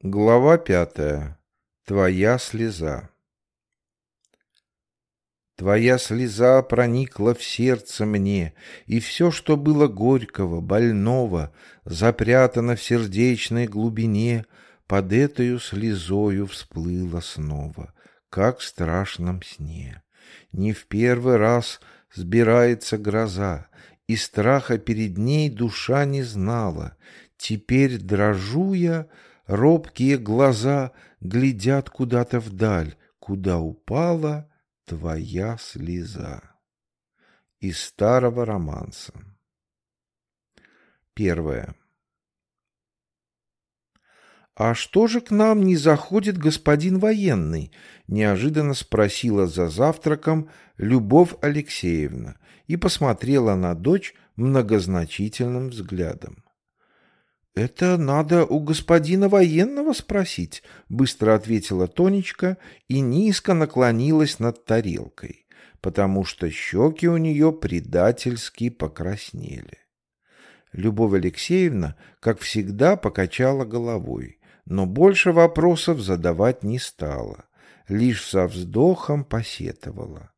Глава пятая. Твоя слеза. Твоя слеза проникла в сердце мне, И все, что было горького, больного, Запрятано в сердечной глубине, Под этою слезою всплыло снова, Как в страшном сне. Не в первый раз сбирается гроза, И страха перед ней душа не знала. Теперь дрожу я, Робкие глаза глядят куда-то вдаль, куда упала твоя слеза. Из старого романса. Первое. «А что же к нам не заходит господин военный?» — неожиданно спросила за завтраком Любовь Алексеевна и посмотрела на дочь многозначительным взглядом. «Это надо у господина военного спросить», — быстро ответила Тонечка и низко наклонилась над тарелкой, потому что щеки у нее предательски покраснели. Любовь Алексеевна, как всегда, покачала головой, но больше вопросов задавать не стала, лишь со вздохом посетовала.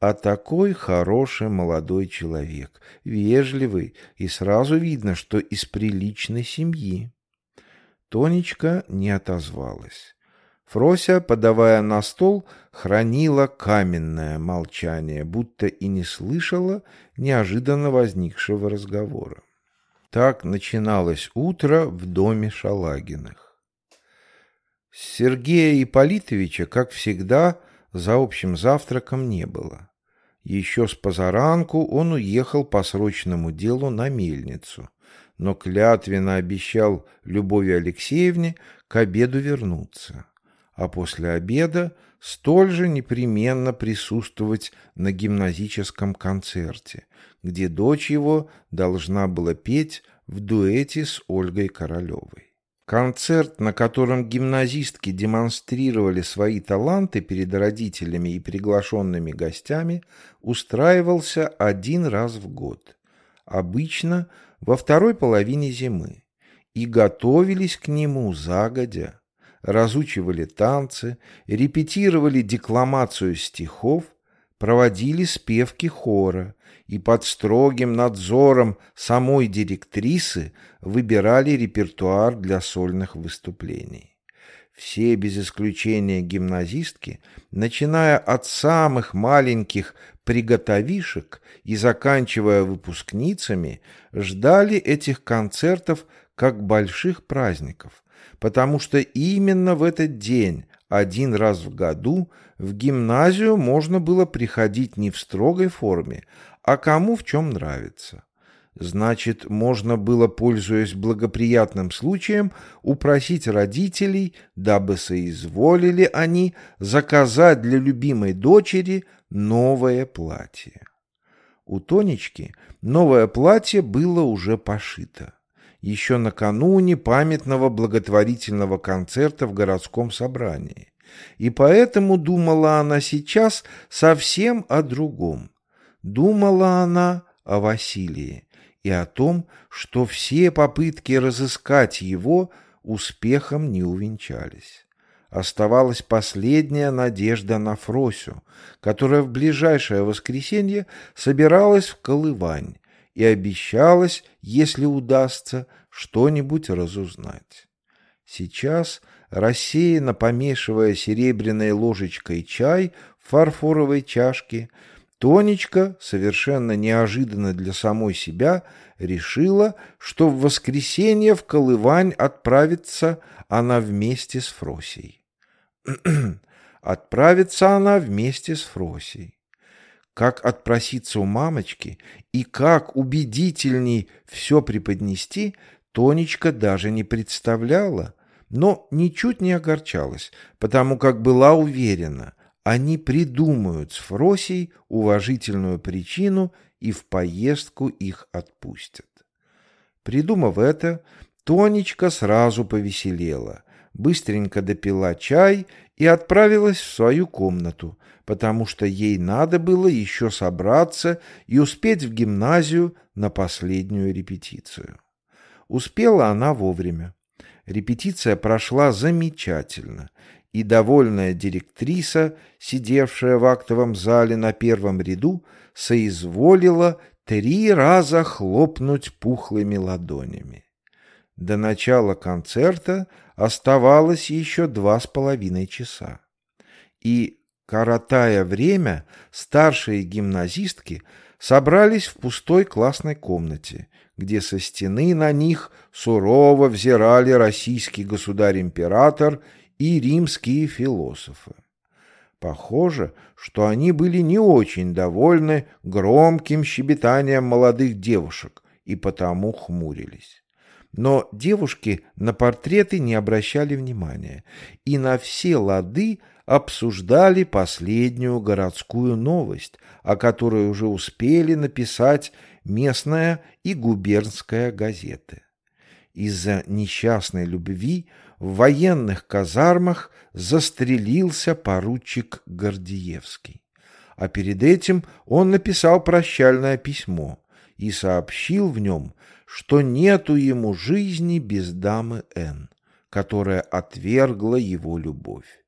А такой хороший молодой человек, вежливый, и сразу видно, что из приличной семьи. Тонечка не отозвалась. Фрося, подавая на стол, хранила каменное молчание, будто и не слышала неожиданно возникшего разговора. Так начиналось утро в доме Шалагиных. Сергея Ипполитовича, как всегда, за общим завтраком не было. Еще с позаранку он уехал по срочному делу на мельницу, но клятвенно обещал Любови Алексеевне к обеду вернуться, а после обеда столь же непременно присутствовать на гимназическом концерте, где дочь его должна была петь в дуэте с Ольгой Королевой. Концерт, на котором гимназистки демонстрировали свои таланты перед родителями и приглашенными гостями, устраивался один раз в год, обычно во второй половине зимы, и готовились к нему загодя, разучивали танцы, репетировали декламацию стихов, проводили спевки хора, и под строгим надзором самой директрисы выбирали репертуар для сольных выступлений. Все без исключения гимназистки, начиная от самых маленьких приготовишек и заканчивая выпускницами, ждали этих концертов как больших праздников, потому что именно в этот день один раз в году в гимназию можно было приходить не в строгой форме, а кому в чем нравится. Значит, можно было, пользуясь благоприятным случаем, упросить родителей, дабы соизволили они заказать для любимой дочери новое платье. У Тонечки новое платье было уже пошито. Еще накануне памятного благотворительного концерта в городском собрании. И поэтому думала она сейчас совсем о другом. Думала она о Василии и о том, что все попытки разыскать его успехом не увенчались. Оставалась последняя надежда на Фросю, которая в ближайшее воскресенье собиралась в Колывань и обещалась, если удастся, что-нибудь разузнать. Сейчас, рассеянно помешивая серебряной ложечкой чай в фарфоровой чашке, Тонечка, совершенно неожиданно для самой себя, решила, что в воскресенье в Колывань отправится она вместе с Фросей. отправится она вместе с Фросей. Как отпроситься у мамочки и как убедительней все преподнести, Тонечка даже не представляла, но ничуть не огорчалась, потому как была уверена, они придумают с Фросей уважительную причину и в поездку их отпустят. Придумав это, Тонечка сразу повеселела, быстренько допила чай и отправилась в свою комнату, потому что ей надо было еще собраться и успеть в гимназию на последнюю репетицию. Успела она вовремя. Репетиция прошла замечательно, и довольная директриса, сидевшая в актовом зале на первом ряду, соизволила три раза хлопнуть пухлыми ладонями. До начала концерта оставалось еще два с половиной часа. И, коротая время, старшие гимназистки собрались в пустой классной комнате, где со стены на них сурово взирали российский государь-император и римские философы. Похоже, что они были не очень довольны громким щебетанием молодых девушек и потому хмурились. Но девушки на портреты не обращали внимания и на все лады обсуждали последнюю городскую новость, о которой уже успели написать местная и губернская газеты. Из-за несчастной любви в военных казармах застрелился поручик Гордиевский. А перед этим он написал прощальное письмо и сообщил в нем, что нету ему жизни без дамы Н, которая отвергла его любовь.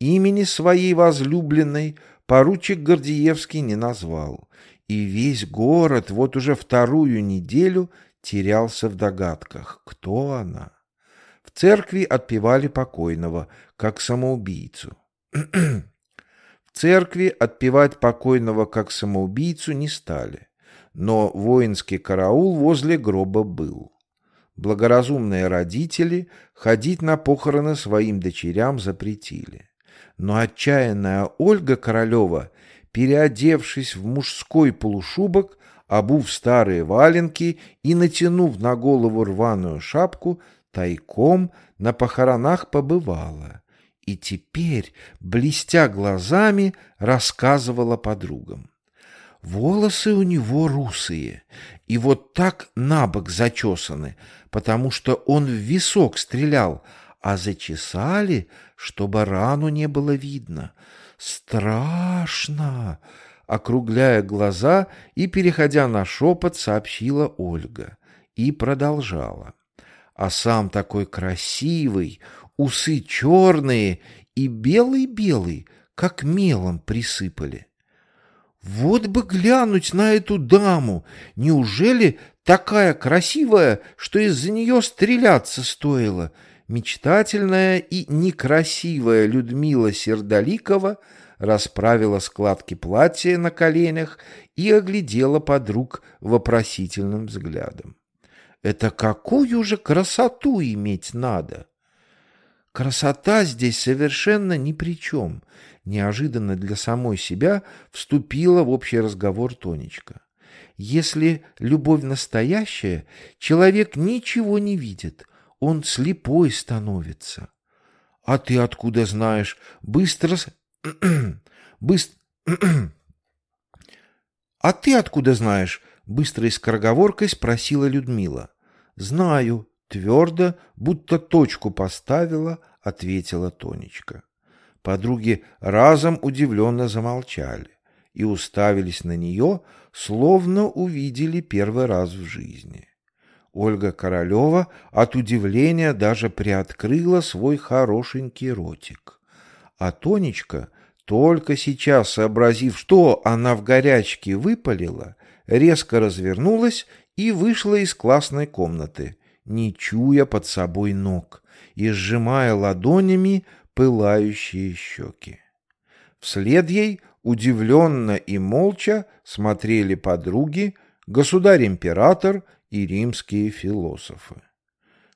Имени своей возлюбленной поручик Гордиевский не назвал, и весь город вот уже вторую неделю терялся в догадках, кто она. В церкви отпевали покойного, как самоубийцу. В церкви отпевать покойного как самоубийцу не стали, но воинский караул возле гроба был. Благоразумные родители ходить на похороны своим дочерям запретили. Но отчаянная Ольга Королева, переодевшись в мужской полушубок, обув старые валенки и натянув на голову рваную шапку, тайком на похоронах побывала и теперь, блестя глазами, рассказывала подругам. Волосы у него русые, и вот так на бок зачесаны, потому что он в висок стрелял, а зачесали, чтобы рану не было видно. Страшно! Округляя глаза и переходя на шепот, сообщила Ольга и продолжала а сам такой красивый, усы черные и белый-белый, как мелом присыпали. Вот бы глянуть на эту даму! Неужели такая красивая, что из-за нее стреляться стоило? Мечтательная и некрасивая Людмила Сердоликова расправила складки платья на коленях и оглядела подруг вопросительным взглядом. Это какую же красоту иметь надо? Красота здесь совершенно ни при чем. Неожиданно для самой себя вступила в общий разговор Тонечка. Если любовь настоящая, человек ничего не видит, он слепой становится. А ты откуда знаешь? Быстро... Быстро... А ты откуда знаешь? Быстрой скороговоркой спросила Людмила. «Знаю», — твердо, будто точку поставила, ответила Тонечка. Подруги разом удивленно замолчали и уставились на нее, словно увидели первый раз в жизни. Ольга Королева от удивления даже приоткрыла свой хорошенький ротик. А Тонечка, только сейчас сообразив, что она в горячке выпалила, резко развернулась и вышла из классной комнаты, не чуя под собой ног и сжимая ладонями пылающие щеки. Вслед ей удивленно и молча смотрели подруги, государь-император и римские философы.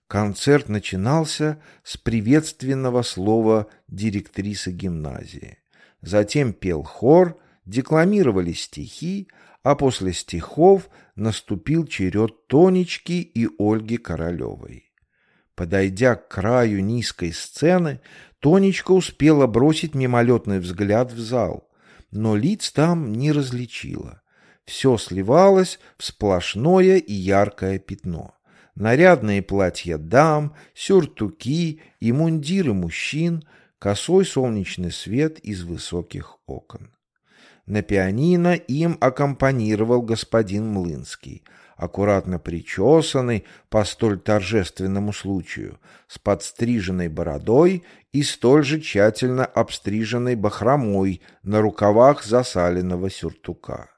Концерт начинался с приветственного слова директрисы гимназии. Затем пел хор, декламировали стихи, а после стихов наступил черед Тонечки и Ольги Королевой. Подойдя к краю низкой сцены, Тонечка успела бросить мимолетный взгляд в зал, но лиц там не различила. Все сливалось в сплошное и яркое пятно. Нарядные платья дам, сюртуки и мундиры мужчин, косой солнечный свет из высоких окон. На пианино им аккомпанировал господин Млынский, аккуратно причесанный по столь торжественному случаю, с подстриженной бородой и столь же тщательно обстриженной бахромой на рукавах засаленного сюртука.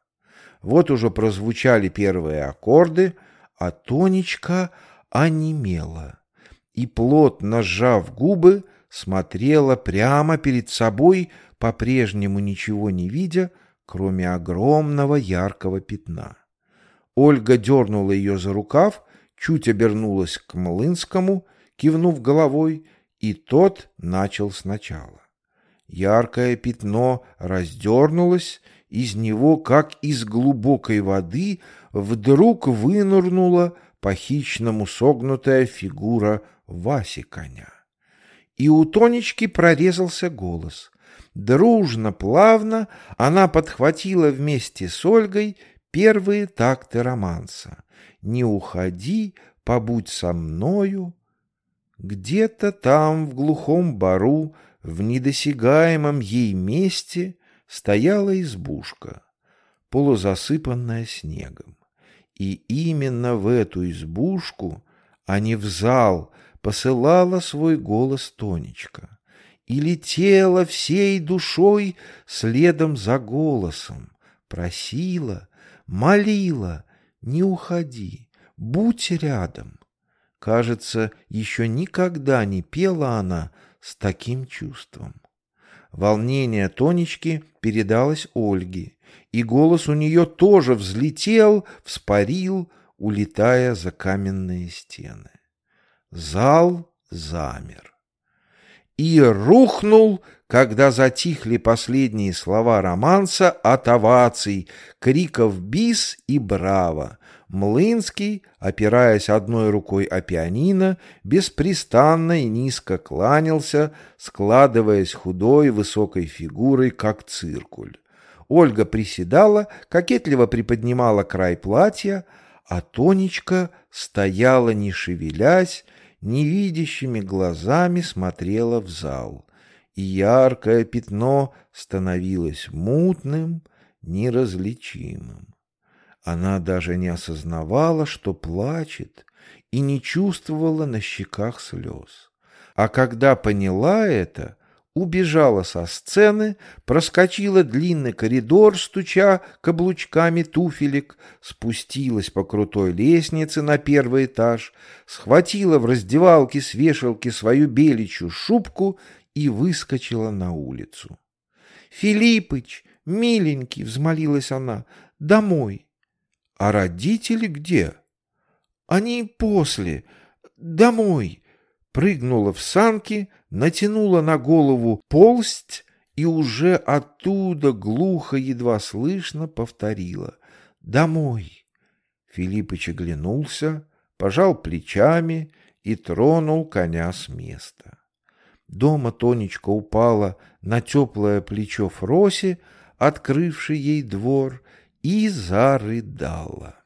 Вот уже прозвучали первые аккорды, а Тонечка онемела и, плотно сжав губы, смотрела прямо перед собой, по-прежнему ничего не видя, кроме огромного яркого пятна. Ольга дернула ее за рукав, чуть обернулась к Млынскому, кивнув головой, и тот начал сначала. Яркое пятно раздернулось, из него, как из глубокой воды, вдруг вынырнула по-хищному согнутая фигура Васи коня. И у Тонечки прорезался голос. Дружно, плавно она подхватила вместе с Ольгой первые такты романса. «Не уходи, побудь со мною». Где-то там, в глухом бару, в недосягаемом ей месте, стояла избушка, полузасыпанная снегом. И именно в эту избушку, а не в зал, посылала свой голос Тонечка и летела всей душой следом за голосом, просила, молила, не уходи, будь рядом. Кажется, еще никогда не пела она с таким чувством. Волнение Тонечки передалось Ольге, и голос у нее тоже взлетел, вспарил, улетая за каменные стены. Зал замер. И рухнул, когда затихли последние слова романса от оваций, криков «бис» и «браво», Млынский, опираясь одной рукой о пианино, беспрестанно и низко кланялся, складываясь худой высокой фигурой, как циркуль. Ольга приседала, кокетливо приподнимала край платья, а Тонечка стояла, не шевелясь, невидящими глазами смотрела в зал, и яркое пятно становилось мутным, неразличимым. Она даже не осознавала, что плачет, и не чувствовала на щеках слез. А когда поняла это, убежала со сцены, проскочила длинный коридор, стуча каблучками туфелек, спустилась по крутой лестнице на первый этаж, схватила в раздевалке с вешалки свою беличью шубку и выскочила на улицу. «Филиппыч, миленький!» — взмолилась она. «Домой!» А родители где? Они после. Домой. Прыгнула в санки, натянула на голову полсть и уже оттуда глухо, едва слышно повторила. Домой. Филиппыч оглянулся, пожал плечами и тронул коня с места. Дома Тонечка упала на теплое плечо Фроси, открывший ей двор, и зарыдала.